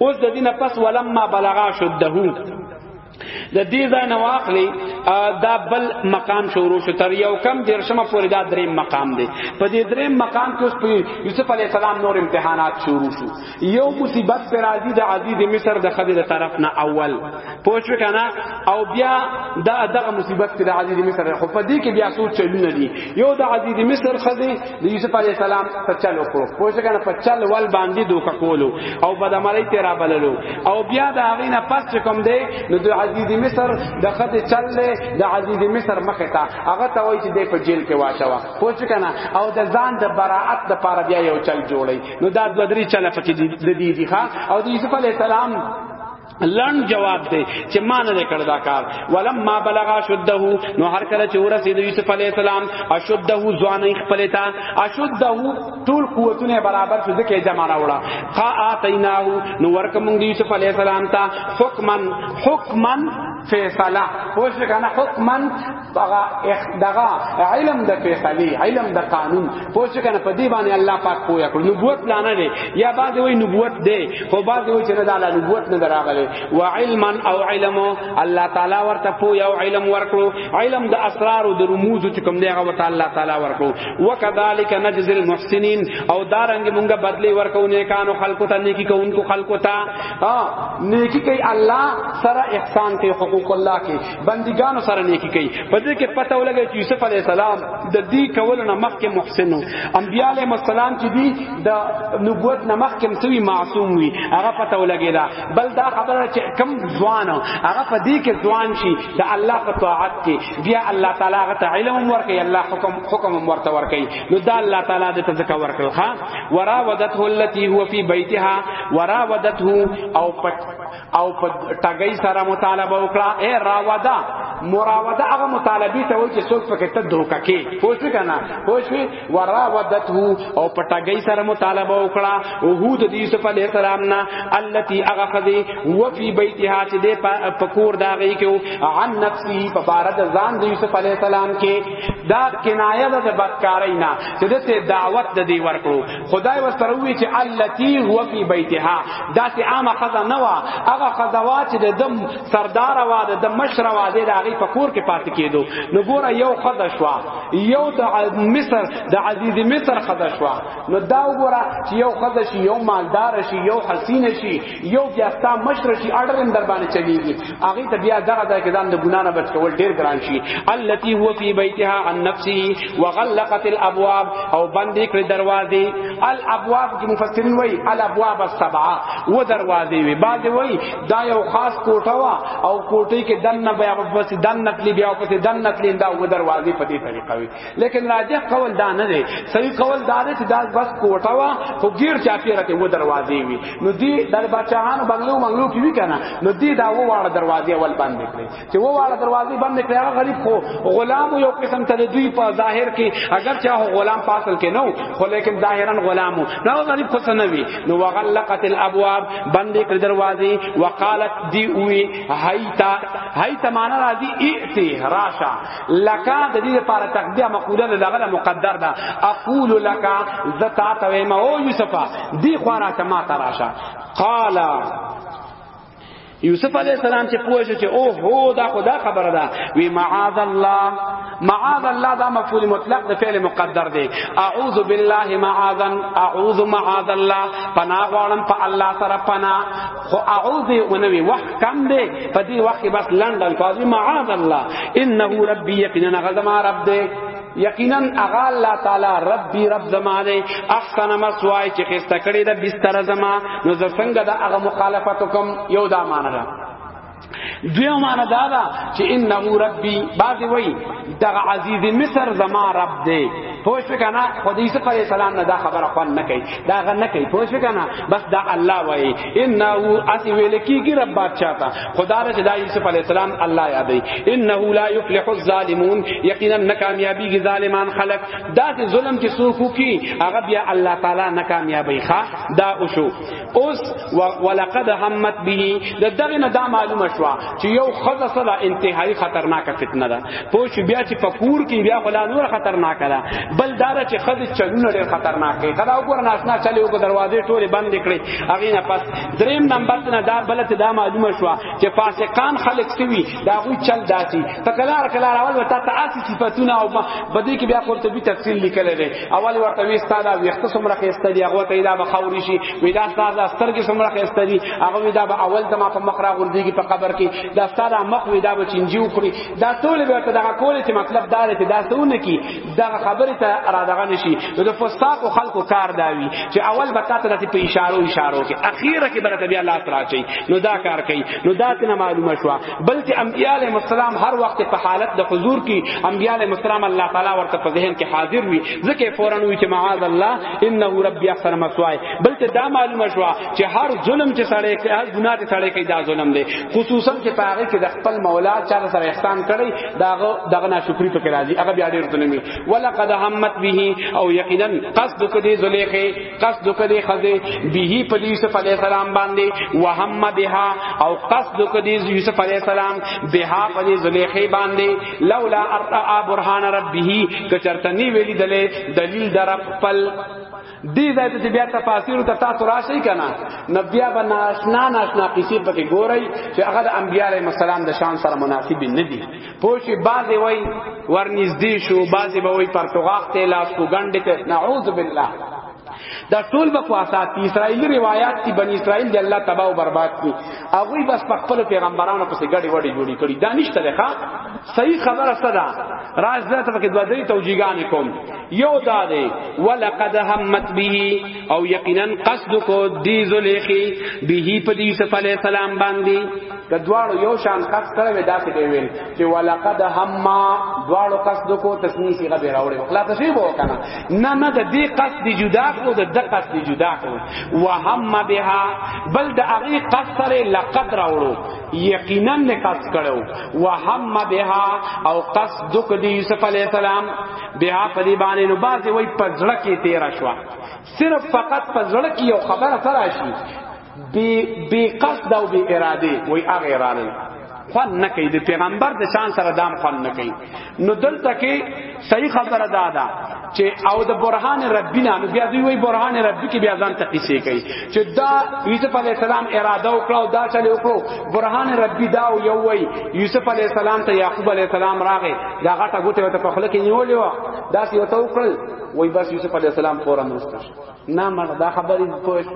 اوس د دینه پس ولما بلغا شده د دې ځای نه واخلي دا بل مقام شروع شو تر یو کم درشمه پورې دا درې مقام دی په دې درې مقام کې اوس په یوسف علی السلام نور امتحانات شروع شو یو مصیبت پر عزیز عزیز مصر د خدای طرف نه اول پوښ وکنه او بیا دا دغه مصیبت کې د عزیز مصر خو په دې کې بیا څو چلونه دي یو د عزیز مصر خزي د یوسف علی السلام په چلو کو پوښ وکنه په چل ول باندې دوک کولو او په دمړی تیرا بللو او بیا دا غینه پس کوم دی نو د عزیز مصر د خد چل دی د عزیز مصر مخه تا هغه ته وای چې د په جیل کې واچوا پوښ وکنه او د ځان د براءت د پاره بیا یو چل جوړی نو دا د درې چل پکې دي دي ښا او د یوسف علی السلام لن جواب دی چې ما نه کړ دا کار ولم ما بلغا شده نو هر کله چې ورسید یوسف علی السلام اشده ځوان خپل تا اشده ټول قوتونه برابر شو ځکه جمع راوړه قا اتیناه نو ورک مونږ یوسف علی السلام ته حکمن حکمن فیصله پوښتنه حکمن دغه دغه علم د فیصله علم د قانون پوه شو کنه په دې باندې الله پاک پویا کړ نبوت لا نه دی یا بعد وی نبوت دی خو بعد وی چې نه د الله نبوت نه دراغله و علما او علم الله تعالی ورته پویا او علم ورکړو علم د اسرار او د رموز چې کوم دی هغه تعالی تعالی ورکړو وکذالک نجزی المحسنین او دارنګ مونږه بدلی ورکو نه کانو خلقو ته نیکی کوونکو خلقو ته نیکی کوي الله سره احسان کوي حقوق الله کې بندګانو سره نیکی کوي په دې کې پته ولګي چې یوسف علی السلام د دې کول نه مخکې محسن وو انبیاء علیهم السلام چې دي د نبوت نه مخکې مسوي معصوم وي هغه پته ولګي دا بل دا خبره چې کم ځوان هغه په دې کې ځوان شي د الله په طاعت کې بیا الله تعالی هغه ته علم ورکړي الله حکم حکم ورته ورکړي نو دا الله تعالی د تزکا ورکړل ها وراودته التي هو في بيتها وراودته او پټ او په ټګۍ سره مطالبه وکړه اے راودا مراوده هغه مطالبه ته وای چې څوک پکې ته دوکا کې پوه شو کنه پوه شو وراودته او په ټګۍ سره مطالبه وکړه او هو د یوسف علی السلام نه التي هغه خدي و فی بیتها چې د پکور داږي کې عن نفسه په بار د ځان د یوسف علی السلام کې دا کنایه ده د بدکارۍ نه چې د دعوت د دی ورکړو خدای و سره وی چې التی هو فی بیتها دا چې عامه خزه نه وا هغه خزوا چې د دم سردار وا د دم مشر وا د هغه په کور کې پات کېدو نو ګوره یو خزه شوا یو د مصر د عزیز مصر خزه شوا نو دا وګوره چې یو خزه شي یو مالدار شي یو حسین شي یو بیا ستا مشر شي اړر هم در باندې چلیږي هغه ته بیا دغه ځای کې ځان د ګنا نه بچ کول ډیر ګران شي التي هو فی بیتها عن نفسه وغلقت الابواب او بندې کړې دروازې الابواب کې مفسرین وایي الابواب السبعه و دروازې وي بعد وایي دا یو خاص کوټه وا او کوټه کې دنه بیا پس دنه تلی بیا پس دنه تلی دا و دروازې په دې طریقه وي لیکن راجح قول دا نه دی صحیح قول دا دی چې دا بس کوټه وا خو غیر چا پیره ته و دروازې وي نو دی د بچاهانو بنگلو منګلو کې وی کنه نو دی دا و واړه دروازې اول باندې کړې چې و واړه دروازې باندې کړې هغه غریب خو غلام یو قسم ته دوی په ظاهر کې اگر چا غلام پاسل کې نو خو لیکن ظاهرا غلام نو غریب خو نه وی نو وغلقت الابواب باندې کړې دروازې وقالت دی وی هیتا هیتا معنا راځي ائتی راشه لکا د دې لپاره تقدیه مقوله نه دغه مقدر ده اقول لکا زتا ته ما او یوسفا دی خورا ته ما تراشه قال یوسف علی السلام چې پوه شو چې او هو دا خدا خبره ده وی معاذ الله معاذ الله دا مفعول مطلق د فعل مقدر دی اعوذ بالله معاذا اعوذ معاذ الله پناه غواړم په الله سره پناه خو اعوذ ونوي وخت کم دی په دې وخت بس لند الفاظ معاذ الله انه ربي يقينا غزما رب دی یقینا اغا الله تعالی ربي رب زمانه احسن مسوای چې خسته کړی د بستر زما نو زه څنګه د هغه مخالفت کوم یو دا معنی دویو معنا دا دا چې انه ربي بعضی وای دا عزیز مصر زما رب دی پوښ وکنه خو دې سره پر سلام نه دا خبره خو نه کوي دا غ نه کوي پوښ وکنه بس دا الله وای انه اسی ویل کیږي رب بادشاہ تا خدا رج دا یوسف علی السلام الله یادې انه لا یفلح الظالمون یقینا ناکامیابی کی ظالمان خلق دا ظلم چې سوکو کی هغه بیا الله تعالی ناکامیابی ښا دا اوشو اوس ولقد همت به د دغه نه دا معلومه شو چې یو خزه سره انتهایی خطرناکه فتنه ده پوه شو بیا چې پکور کې بیا خلا نور خطرناک ده بل دا چې خزه چلونه ډېر خطرناک دی خدا وګور ناشنا چلی وګ دروازې ټوله بند کړي هغه نه پس دریم نمبر ته دا بل ته دا معلومه شو چې فاسقان خلق سوي دا غوي چل داسي تکلار کلار اول وتا تاسو صفاتونه او بده کې بیا قرطبي تفصیل لیکل دی اول ورته وی استاد وی خپل سمره خسته دی هغه ته دا بخوري شي وی دا استاد استر کې سمره خسته دی هغه وی دا به اول دما په مخ را غردي کې په قبر کې دا استاد مخ وی دا به چنجي وکړي دا ټول به ته دا کول چې مطلب دا لري دا سونه کی دا خبره ته را دغه نشي نو د فساق خلکو کار دا وی چې اول به تاسو ته په اشارو اشارو کې اخیره کې برته بیا الله تعالی چي نو دا کار کوي نو دا څنګه معلومه شو بلکې انبیاء علیهم السلام هر وخت په حالت د حضور کې انبیاء علیهم السلام الله تعالی ورته په ذهن کې حاضر وي ځکه فورا وی چې معاذ الله انه ربي احسن مسوای بلکې دا معلومه شو چې هر ظلم چې سړی کوي هر ګناه چې سړی کوي دا ظلم دی خصوصا چې په هغه کې د خپل مولا چا سره احسان کړی داغه دغه ناشکری په کې راځي هغه بیا ډیر ظلمي ولقد همت به او یقینا قصد کدی زلیخه قصد کدی خزه به په یوسف علی السلام باندې وهم بها او قصد کدی یوسف علی السلام بها په زلیخه باندې لولا ارا برهان ربه کچرتنی ویلی دله دلیل در خپل دی ځای ته بیا تفاسیر ته تاسو راشي کنه نبیا به ناشنا ناشنا قصې پکې ګورئ چې هغه د انبیای مسالم د شان سره مناسب نه دي پوشی بعضی وای ورنږدې شو بعضی به وای پرتوغاخ ته لاس کو ګنډه ته نعوذ بالله دا ټول بکواسات دي اسرایلی روایت دي بنی اسرائیل دی الله تباہ او برباد کی هغه بس په خپل پیغمبرانو پسې غړي وړي جوړي کړي دانش ته ښا صحیح خبره صدا راز ده ته کې دوه درې توجیهان کوم یو دا دی ولقد همت به او یقینا قصد کو دی ذلیخی به په دی صلی الله علیه وسلم باندې د دواړو یو شان قص کړه وې داسې دی ویل چې ولقد همما دواړو قص دکو تسنی صيغه به راوړې خلا ته شی وو کنه نه نه د دې قص دی جدا کو د د قص دی جدا کو وهم بها بل د هغه قص سره لقد راوړو یقینا نه قص کړو وهم بها او قص دک دی یوسف علی السلام بها په دې باندې نو بازي وای پزړه کې تیر شو صرف فقط پزړه کې یو خبره تراشي بی بی قصد او بی اراده وای هغه رالل خوان نه کوي د پیغمبر د شان سره دام خوان نه کوي نو دلته کې صحیح خبره ده دا چې او د برهان ربی نه بیا دوی وی برهان ربی کې بیا ځان ته قصې کوي چې دا یوسف علی السلام اراده وکړو دا چلو وکړو برهان ربی دا یو وی یوسف علی السلام ته یعقوب علی السلام راغې دا غټه ګوته ته په خله کې نیولې و دا سی وته وکړل وای بس یوسف علی السلام فورا نوستر نه مړ دا خبرې پوښ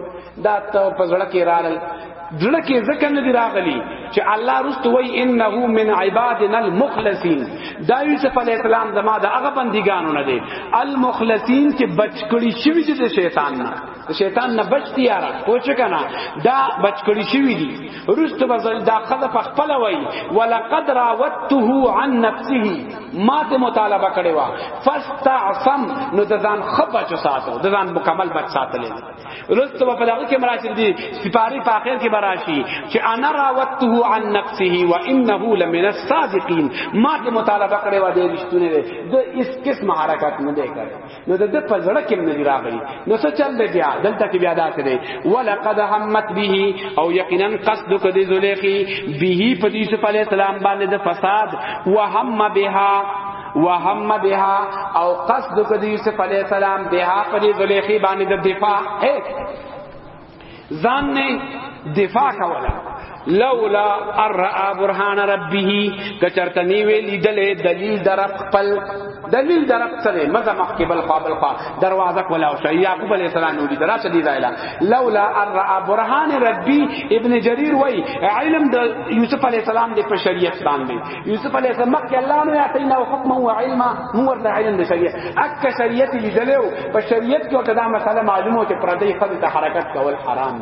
دا ته په زړه کې راغل زړه کې ځکه نه دی راغلی چې الله رست وای انه من عبادنا المخلصین دا یوسف علی السلام زما د هغه بندګانو نه دی المخلصین چې بچ کړی شوی دي د شیطان نه شیطان نه بچتی یاره پوښ کنه دا بچ کړی شوی دي رست بزل دا خذف خپل وای ولقد راوته عن نفسه ما ته مطالبه کړې وا فاستعصم نو د ځان خبر چ ساتو د ځان مکمل بچ ساتلې رستو په دغه کې مراشد دي سپاری په اخر کې براشي چې انا راوته عن نفسه وانه لمن الصادقين ما ته مطالبه کړې وا د رښتونه ده د اس قسم حرکت نه دی کړې نو د په زړه کې نه راغلی نو څه چل دی بیا دلته کې بیا داسې دی ولقد همت به او یقینا قصد کدی زلیخی به په دې یوسف علی السلام باندې د فساد وهم بها وهم بها او قصد کدی یوسف علی السلام بها په دې زلیخی باندې د دفاع ځان نه دفاع کوله لولا ارا برهان ربه کچرتنی وی لیدل دلیل در خپل دلیل در خپل مزه مخکې بل قابل خوا دروازه کولا او شی یعقوب علی السلام نو لیدل راشه دی زایلا لولا ارا برهان ربی ابن جریر وی علم د یوسف علی السلام د شریعت باندې یوسف علیه السلام مخکې الله نو یاتینا حکما و علما مو ورته علم د شریعت اک شریعت لیدلو په شریعت کې ورته دا مسله معلومه چې پردې خد ته حرکت کول حرام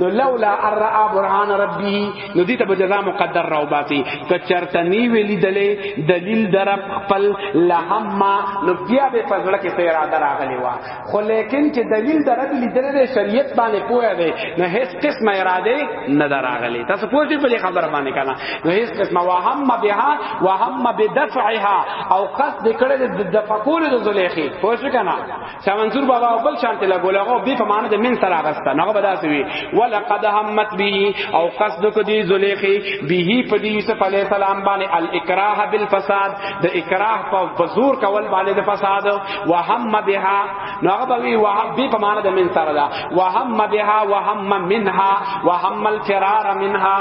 نو لولا ارا برهان ربی نو دې ته به جزاء مقدر راو باسی که چرته نی ویلی دلې دلیل در خپل لهم نو بیا به فضل کې پیرا دراغلی وا خو لیکن چې دلیل د رب لیدل د شریعت باندې پوهه دی نه هیڅ قسم اراده نه دراغلی تاسو پوه شئ په خبره باندې کنه نه هیڅ قسم وهم بها وهم بدفعها او قصد کړه د دفقول د زلیخي پوه شئ کنه شاه منصور بابا بل شانته لا ګولغه به په معنی د من سره غستا نه به داسې وي ولقد همت به او قصد کو دی زلیخي به په دې یوسف علی السلام باندې الاکراه بالفساد د اکراه په زور کول باندې د فساد وهم بها نو هغه به وهم به په معنا د من سره دا وهم بها وهم منها وهم الفرار منها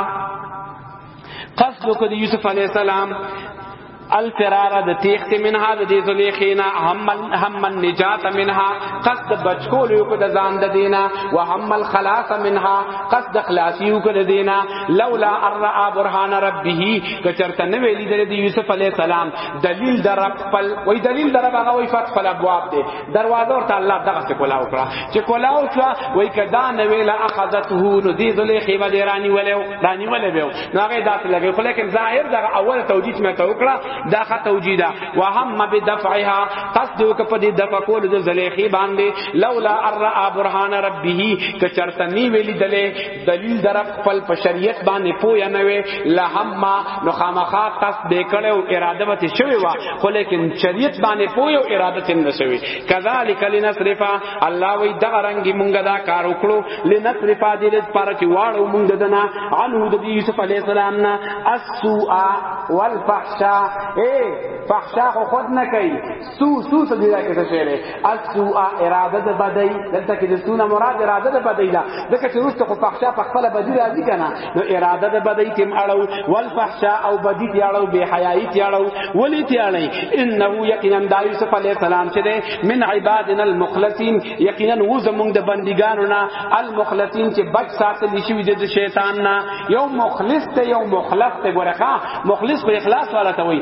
قصد وکړ یوسف علی السلام الفرار د تیخت منها د دې زلیخینا هم هم النجات منها قصد بچکول یو د ځان د دینا و هم الخلاص منها قصد خلاصی یو د دینا لولا ارا برهان ربه کچرته نه ویلی د یوسف علی السلام دلیل در خپل وای دلیل در هغه وای فتح الابواب دی دروازه ورته الله دغه څه کولا وکړه چې کولا وکړه وای کدا نه ویل اخذته نو دی ذلې خیمه دی رانی ولیو رانی ولی بیو نو هغه داس لګی خو لیکن ظاهر دغه اول توجیه مې ته وکړه دا خه توجیه ده وهم بدفعها قصد وک په دې دغه کول د ذلې خی باندې لولا ار برهان ربه کچرتنی ویلی دلې دلیل در خپل په شریعت باندې پوه نه وي لهما نو خامخا قص دې کړو اراده به شوی وا خو لیکن شریعت باندې پوه او اراده تم نه شوی کذالک لنصرفا الله وی دغه رنگ مونږه دا کار وکړو لنصرفا دې دې پر چې واړو مونږ دنا عنه د یوسف علی السلام نه السوء والفحشاء اے فحشاء خود نه کوي سو سو څه دی راکې څه شی دی اسو اراده د بدی دلته کې د سونه مراد اراده د بدی ده ځکه چې روسته خو فحشا په خپل بدی راځي کنه نو اراده د بدی تیم اړو ول فحشا او بدی تی اړو بے حیايي تی اړو ولی تی اړي انه یقینا د یوسف علی السلام چې ده من عبادنا المخلصین یقینا و زمونږ د بندګانو نه المخلصین چې بچ ساتل شي د شیطان نه یو مخلص ته یو مخلص ته ګورخه مخلص خو اخلاص والا ته وي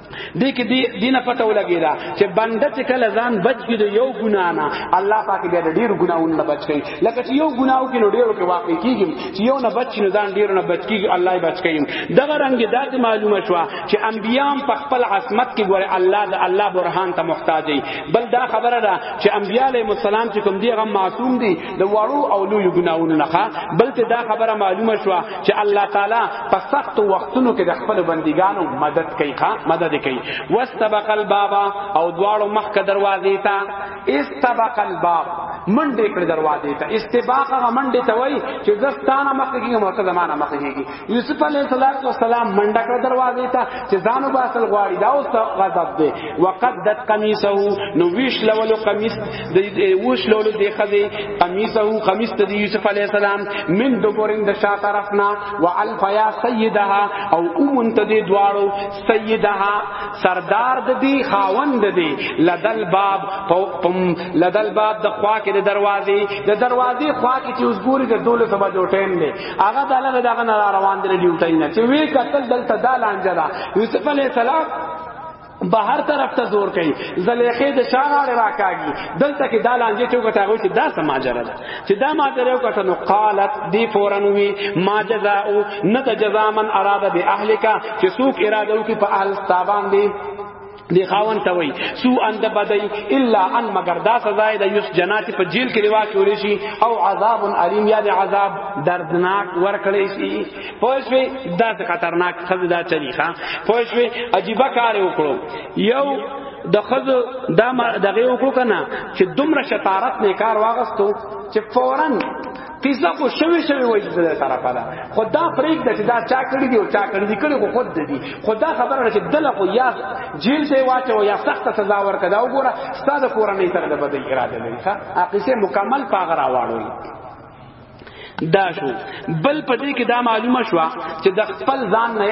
دې کې دې دینه پته ولګی دا چې بنده چې کله ځان بچ کی د یو ګنا نه الله پاک دې ډېر ګناونه نه بچ کړي لکه چې یو ګناو کې نو ډېرو کې واقع کیږي چې یو نه بچ نه ځان ډېر نه بچ کیږي الله یې بچ کړي دغه رنګ دا معلومه شو چې انبیام په خپل عصمت کې ګوره الله د الله برهان ته محتاج دی بل دا خبره ده چې انبیاء علیهم السلام چې کوم دی غو معصوم دي د وړو او لوی ګناونه نه بلکې دا خبره معلومه شو چې الله تعالی په سخت وختونو کې د خپل بندګانو مدد کوي ښا مدد کوي واستبق الباب او دواړو مخ کا دروازې ته استبق الباب منډې کړې دروازې ته استباق هغه منډې ته وای چې زستانه مخ کېږي مو ته زمانہ مخ کېږي یوسف علیه السلام منډه کړې دروازې ته چې ځانو باسل غواړي دا اوس غضب دی وقدت قمیصه نو ویش لولو قمیص د وش لولو دی خزی قمیصه قمیص د یوسف علی السلام من دبرن د شا طرفنا والف یا سیدها او اومن ته دی دواړو سیدها سردار د دی خاوند دی لدل باب پم لدل باب د خوا کې د دروازې د دروازې خوا کې چې اوس ګوري د دوله سبا جو ټیم دی هغه د لغه دغه روان دی ډیوټی نه چې وی قتل دلته دالانجلا یوسف علی السلام بهر طرف ته زور کوي زلیخې د شاغاړه راکاږي دلته کې دالان دې ټوګه تاغو چې دا سماجره ده چې دا ماجره وکړه نو قالت دی فورن وی ما جزاء نه ته جزاء من اراده به اهلک چې څوک اراده وکړي په اهل ستابان دی دی خاون ته وای سو اند بدای الا ان مگر دا سزا د یوس جنات په جیل کې روا چوری شي او عذاب الیم یا عذاب دردناک ور کړی شي پوښوي دا خطرناک خزه دا چلی ښا پوښوي عجیب کار وکړو یو د خزه دا دغه وکړو کنه چې دومره شطارت نه کار واغستو چې فورا قصه خو شوی شوی وای چې د طرفه ده خو دا فریق د چې دا چا کړی دی او چا کړی دی کړی خو خود دی خو دا خبره چې دله خو یا جیل ته واچو یا سخت سزا ورکړه او ګوره ستاسو کورنۍ سره د بدی اراده لري ښا قصه مکمل پاغرا واړوي دا شو بل پدې کې دا معلومه شو چې د خپل ځان نه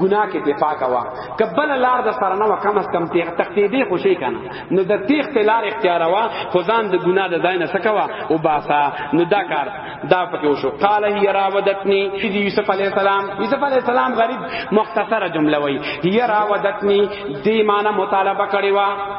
ګناه کې دفاع کوا کبل لار د سره نه کم از کم تیغ تختې دې خوشي کنه نو د تیغ ته لار اختیار وا خو ځان د ګناه د داینه سکوا او باسا نو دا کار دا پکې وشو قال هي راودتنی چې یوسف علی السلام یوسف علی السلام غریب مختصره جمله وای هي راودتنی دې معنی مطالبه کړې وا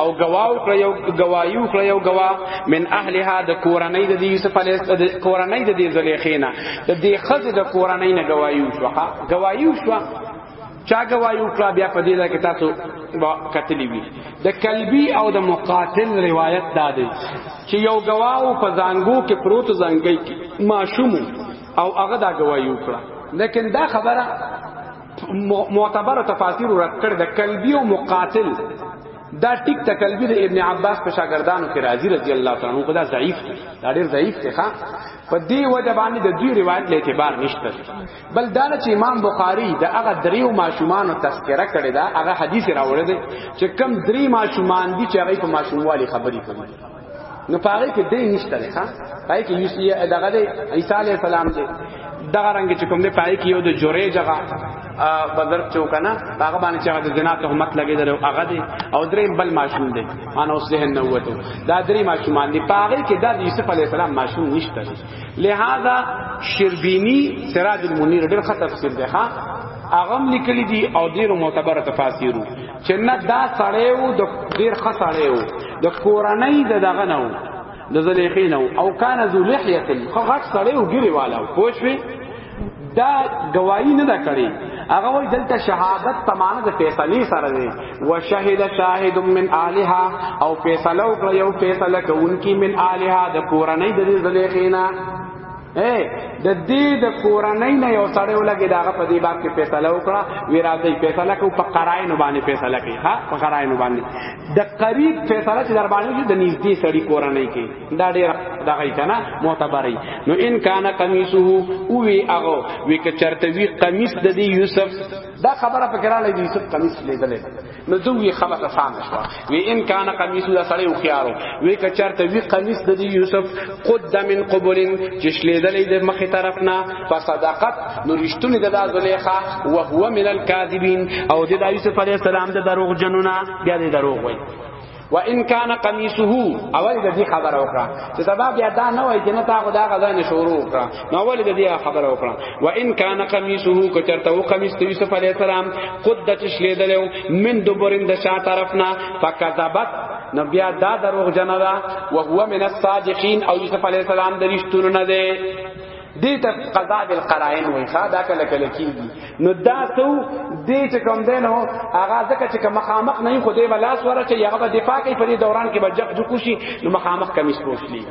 او گواو کړ یو گوايو کړ یو گوا من اهلها د کورنۍ د یوسف علی د کورنۍ د دې زلیخینا د دې خزه د کورنۍ نه گوايو شو گوايو شو چا گوايو کړ بیا په دې ځای کې تاسو کتلی وی د کلبی او د مقاتل روایت دا دی چې یو گواو په زنګو کې پروت زنګي کې ماشوم او هغه دا گوايو کړ لیکن دا خبره معتبر تفاسیر ورکړ د کلبی او مقاتل دا ټیک ته کلبی د ابن عباس په شاګردانو کې راضی رضی الله تعالی عنہ خدا ضعیف دی دا ډیر ضعیف دی ښا په دې وجه باندې د دوی روایت له اعتبار نشته بل دا چې امام بخاری د هغه دریو ماشومان تذکرہ کړی دا هغه حدیث راوړی دی چې کم دری ماشومان دي چې هغه په ماشوموالي خبرې کوي نو پاره کې دې نشته ده ها پای کې یوسی دغه دې عیسی علی السلام دې دغه رنگ چې کوم دې پای کې یو د جوړې جگہ بدر چوکنا هغه باندې چې هغه د جنا تهمت لګیدل او هغه دې او درې بل ماشوم دې انا اوس ذهن نه وته دا درې ماشومان دې پاره کې د یوسف علی السلام ماشوم نشته لہذا شربینی سراج المنیر ډېر خطر تفسیر ده ها اغم لیکلی دی او ډیرو معتبر تفاسیرو چې نه دا سړی وو د ډیر ښه سړی وو د کورنۍ د دغه نه وو د زلیخې نه وو او کان ذو لحیه خو غټ سړی وو ګیری والا وو پوه شوې دا گواہی نه دا کړی هغه وای دلته شهادت تمانه د فیصله سره دی و شهید شاهد من الها او فیصله وکړه یو فیصله کوونکی من الها د کورنۍ د زلیخینا اے د دې د کورنۍ نه یو سړی ولګي داغه په دې باب کې فیصله وکړه وی راځي فیصله کو په قراین باندې فیصله کوي ها په قراین باندې د قریب فیصله چې در باندې د نږدې سړی کورنۍ کې دا ډیر دغه کنا معتبرې نو ان کان قمیصه او وی هغه وی ک چرته وی قمیص د دې یوسف دا خبره پکې را لګي یوسف قمیص لیدلې نو دوی خبر ته فهم شو وی ان کان قمیص دا سړی او خيارو وی ک چرته وی قمیص د یوسف قد من قبول چشلیدلې د مخه طرف نه فصدقت نو رښتونی د زلیخا او هو من الكاذبین او د یوسف علی السلام د دروغ جنونه بیا د دروغ وای و ان کان قمیصه اول د دې خبر وکړه چې سبا بیا دا نه وای چې نه تا خدا غزا نه شروع وکړه نو اول د دې خبر وکړه و ان کان قمیصه کچرته و قمیص ته یوسف علی السلام قد د تشلی دلو من دبرین د شا طرفنا فکذبت نو بیا دا دروغ جنا دا او هو من الصادقین او یوسف علی السلام د رښتونو نه دی دې ته قضا بالقرائن وای ښا دا کله کله کیږي نو دا سو دې چې کوم دین هو هغه ځکه چې کوم مخامخ نه خو دې ولاس وره چې هغه به دفاع کوي په دې دوران کې به جګ جګ کوشي نو مخامخ کمیس پوښلی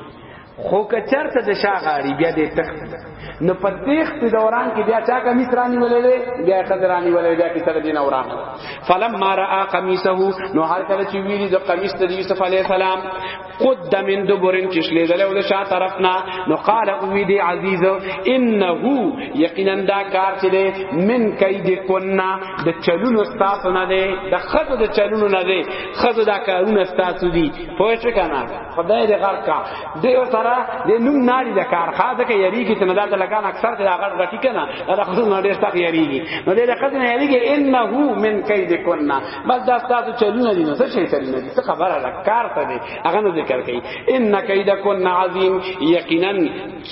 خو که چرته د شاغاری بیا د تخت نو په تخت دوران کې بیا چا کمیس رانی ولې بیا خدرانی ولې بیا کې سره دین اوران فلم ما را قمیصه نو هر کله چې ویری د قمیص د یوسف علی السلام قد من دبرن چشلی دل او شا طرفنا نو قال اوی دی عزیز انه یقینا دا کار چه دی من کید کنا د چلون استاس نه دی د خد د چلون نه دی خد دا کارون استاس دی پوه شو کنه خدای دې غر کا دی او سره د نوم ناری د کار خاصه کې یری کی تنه دا لگان اکثر دا غړ غټی کنه دا خود نه ډیر تک یریږي نو دې د خد نه یریږي انه من کید کنا بس دا تاسو چلونه دي نو څه شي چلونه دي څه خبره ده کار ته دي هغه نه ذکر کوي ان کیدکن عظیم یقینا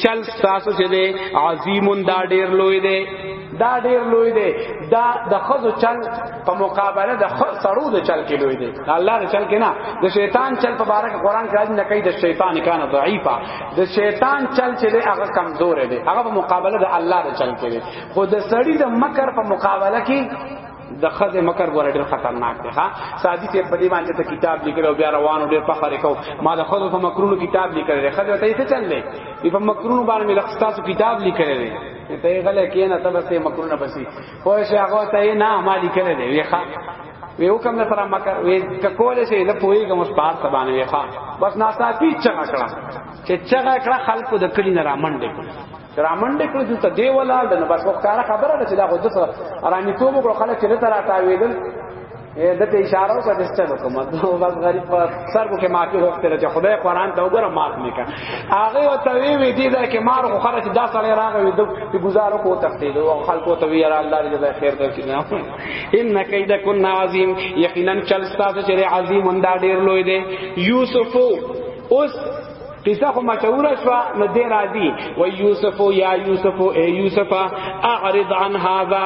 چل تاسو چې دي عظیم دا ډیر لوی دی دا ډیر لوی دی دا د خزو چل په مقابله د سړو د چل کې لوی دی الله د چل کې نه د شیطان چل په بارک قران کې راځي نه کوي د شیطان کان ضعیفا د شیطان چل چې دی هغه کمزور دی هغه په مقابله د الله د چل کې دی خو د سړی د مکر په مقابله کې د خزه مکر ګور ډیر خطرناک دی ها سادی ته په دې باندې ته کتاب لیکل او بیا روانو ډیر په خره کو ما د خزه په مکرونو کتاب لیکل دی خزه ته څه چل دی په مکرونو باندې مې لخصتاسو کتاب لیکل دی ته غل کینه ته بس مکرونه بسی خو شه هغه ته نه ما لیکل دی وی ښا وی حکم نه سره مکر وی کول شي له پویګم اوس پار ته باندې وی ښا بس ناصافی چغه کړه چې چغه کړه خلکو د کلی نه را منډه درامنډ کړ چې ته دی ولاړ نه بس وختاره خبره ده چې دا غوډه سره ارامي توب کړو خلک چې تر اتاویدل د ته اشاره او سجسته وکم نو بس غریب په سر کو کې معافي وخت ته چې خدای قران ته وګوره معاف نه کا هغه او ته وی وی دي دا کې مار خو خره چې دا سړی راغی د گزارو کو تختې دو او خلکو ته وی را الله دې جزای خیر درکړي ان کید کن عظیم یقینا چل ستاسو چې عظیم انده ډیر لوی دی یوسف اوس قصه خو مشهور شو نو دې راځي و یوسف یا یوسف ای یوسف اعرض عن هذا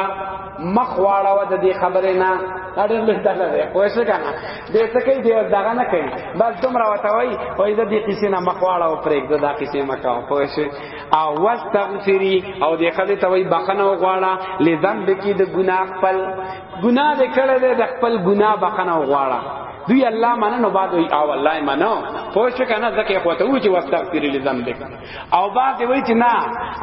مخواړه و د دې خبرې نه اړه له دغه دی خو څه کنه دې څه کوي دې دغه نه کوي بس دومره وته وای او دې دې کیسې نه مخواړه او پرېګ دا کیسې مکاو خو څه او واستغفری او دې خلې ته وای بخنه وغواړه لذنب کې د ګناه خپل ګناه دې کړې ده د خپل ګناه بخنه وغواړه دوی الله منه نو بعد وی او الله منه پوه شو کنه ځکه یې خوته و چې واستغفر لذنبک او بعد وی چې نه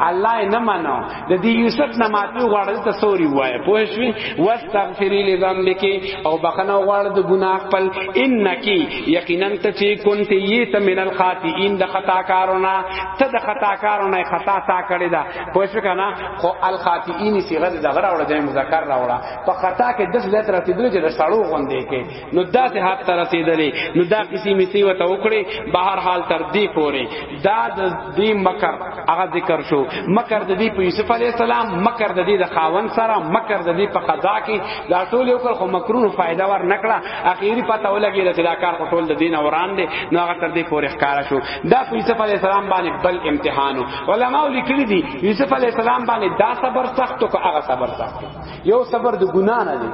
الله نه منه د دې یوسف نه ماتي غواړل ته سوري وای پوه شو واستغفر لذنبک او بخنه غواړل د ګناه خپل انکی یقینا ته چې كنت یت من الخاطئین د خطاکارونه ته د خطاکارونه خطا تا کړی دا پوه شو کنه خو الخاطئین صيغه د غره وړه د مذکر راوړه په خطا کې د لت رسیدل چې د سړو غوندې کې نو دا ته حد تر رسیدلې نو دا کسی میتی وته وکړي بهر حال تر دې پورې دا د دې مکر هغه ذکر شو مکر د دې په یوسف علی السلام مکر د دې د خاون سره مکر د دې په قضا کې دا ټول یو کړ خو مکرون فائدہ ور نکړه اخیری پته ولګی چې دا کار ټول د دین اوران دي نو هغه تر دې پورې ښکارا شو دا یوسف علی السلام باندې بل امتحانو علماء لیکلي دي یوسف علی السلام باندې دا صبر سخت او هغه صبر سخت یو صبر د ګنا نه دی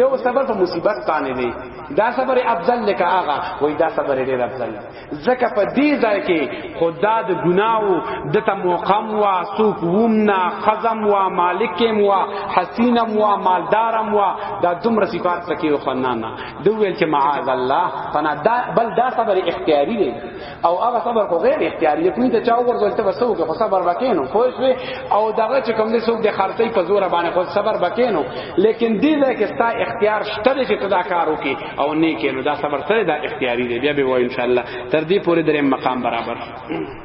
یو صبر په مصیبت باندې دی دا صبر افضل لک هغه وای دا صبر ډیر افضل زکه په دې ځای کې خدا د ګناو د ته موقم وا سوق ومنا خزم وا مالکم وا حسینم وا مالدارم وا دا دومره صفات پکې خو نه نه دوی چې معاذ الله فنا دا بل دا صبر اختیاري دی او هغه صبر کو غیر اختیاري دی کوم ته چا ورزول ته وسو کې صبر وکینو خو شوي او دغه چې کوم دې څوک د خرڅي په زور باندې خو صبر وکینو لیکن دې ځای کې ستا اختیار شته چې تدا کار وکي او نه کینو دا صبر سره دا اختیاري دی بیا به وای ان شاء الله تر دې پورې درې مقام برابر